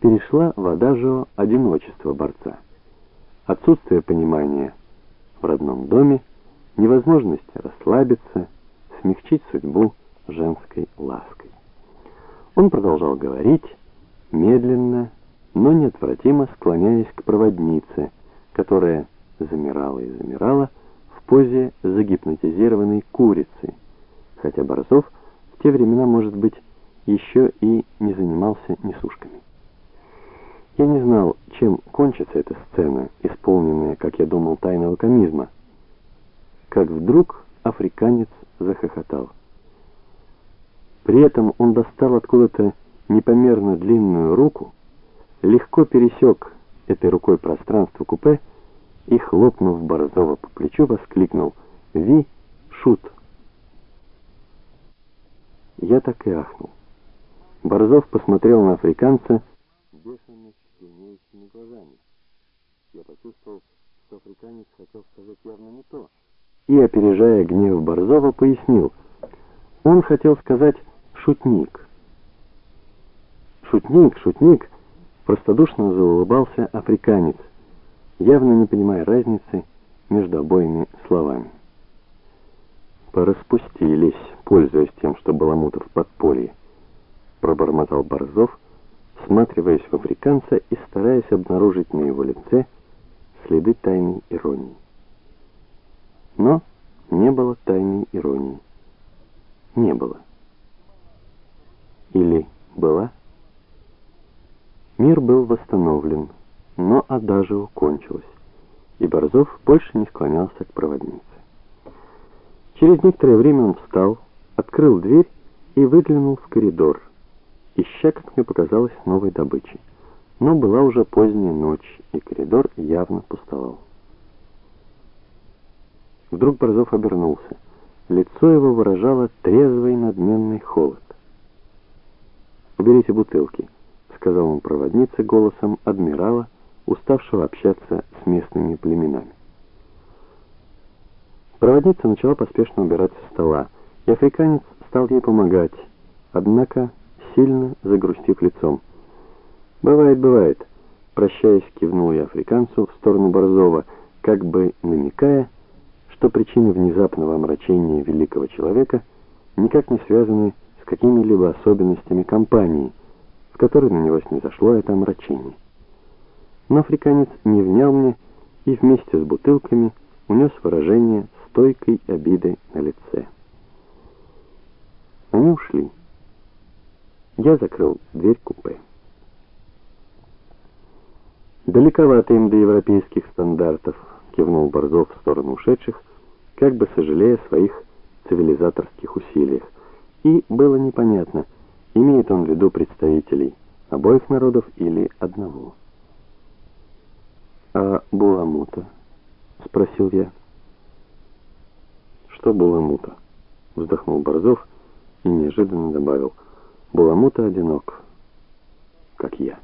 перешла в адажио одиночество борца. Отсутствие понимания в родном доме, невозможность расслабиться, смягчить судьбу женской лаской. Он продолжал говорить, медленно, но неотвратимо склоняясь к проводнице, которая замирала и замирала в позе загипнотизированной курицы, хотя Борзов в те времена, может быть, еще и не занимался несушками. Я не знал, чем кончится эта сцена, исполненная, как я думал, тайного комизма, как вдруг африканец захохотал. При этом он достал откуда-то непомерно длинную руку, легко пересек этой рукой пространство купе и, хлопнув Борзова по плечу, воскликнул «Ви, шут!». Я так и ахнул. Борзов посмотрел на африканца бешено глазами. Я почувствовал, что африканец хотел сказать явно не то, и, опережая гнев Борзова, пояснил. Он хотел сказать «шутник». «Шутник, шутник!» простодушно заулыбался африканец, явно не понимая разницы между обоими словами. «Пораспустились, пользуясь тем, что Баламутов в подполье», — пробормотал Борзов, всматриваясь в африканца и стараясь обнаружить на его лице следы тайной иронии. Но не было тайной иронии. Не было. Или была? Мир был восстановлен, но адажио кончилось, и Борзов больше не склонялся к проводнице. Через некоторое время он встал, открыл дверь и выглянул в коридор, ища, как мне показалось, новой добычи. Но была уже поздняя ночь, и коридор явно пустовал. Вдруг Борзов обернулся. Лицо его выражало трезвый надменный холод. «Уберите бутылки», — сказал он проводнице голосом адмирала, уставшего общаться с местными племенами. Проводница начала поспешно убирать со стола, и африканец стал ей помогать, однако сильно загрустив лицом. «Бывает, бывает», — прощаясь, кивнул я африканцу в сторону Борзова, как бы намекая, что причины внезапного омрачения великого человека никак не связаны с какими-либо особенностями компании, в которой на него снизошло это омрачение. Но африканец не внял мне и вместе с бутылками унес выражение стойкой обиды на лице. Они ушли. Я закрыл дверь купе. Далековато им до европейских стандартов, кивнул Борзов в сторону ушедших, как бы сожалея о своих цивилизаторских усилиях. И было непонятно, имеет он в виду представителей обоих народов или одного. «А Буламута?» — спросил я. «Что Буламута?» — вздохнул Борзов и неожиданно добавил. «Буламута одинок, как я».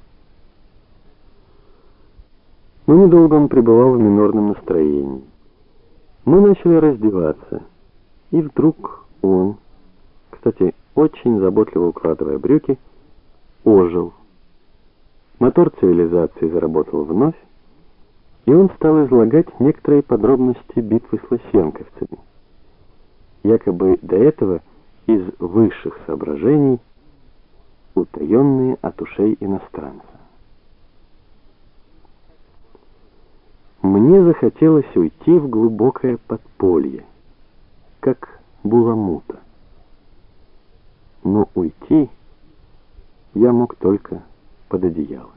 Но недолго он пребывал в минорном настроении. Мы начали раздеваться, и вдруг он, кстати, очень заботливо укладывая брюки, ожил. Мотор цивилизации заработал вновь, и он стал излагать некоторые подробности битвы с лосенковцами. Якобы до этого из высших соображений, утаенные от ушей иностранца. Мне захотелось уйти в глубокое подполье, как буламута. Но уйти я мог только под одеяло.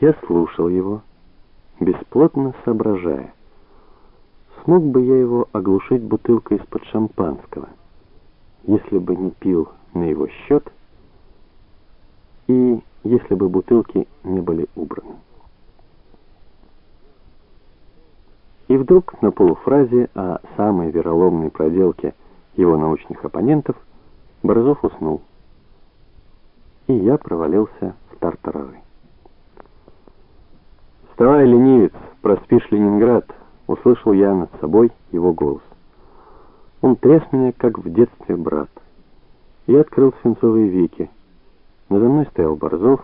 Я слушал его, бесплотно соображая, смог бы я его оглушить бутылкой из-под шампанского, если бы не пил на его счет и если бы бутылки не были убраны. И вдруг на полуфразе о самой вероломной проделке его научных оппонентов Борзов уснул. И я провалился в тартарары. «Вставай, ленивец, проспишь Ленинград!» Услышал я над собой его голос. Он тряс меня, как в детстве брат. Я открыл свинцовые веки. Надо мной стоял Борзов,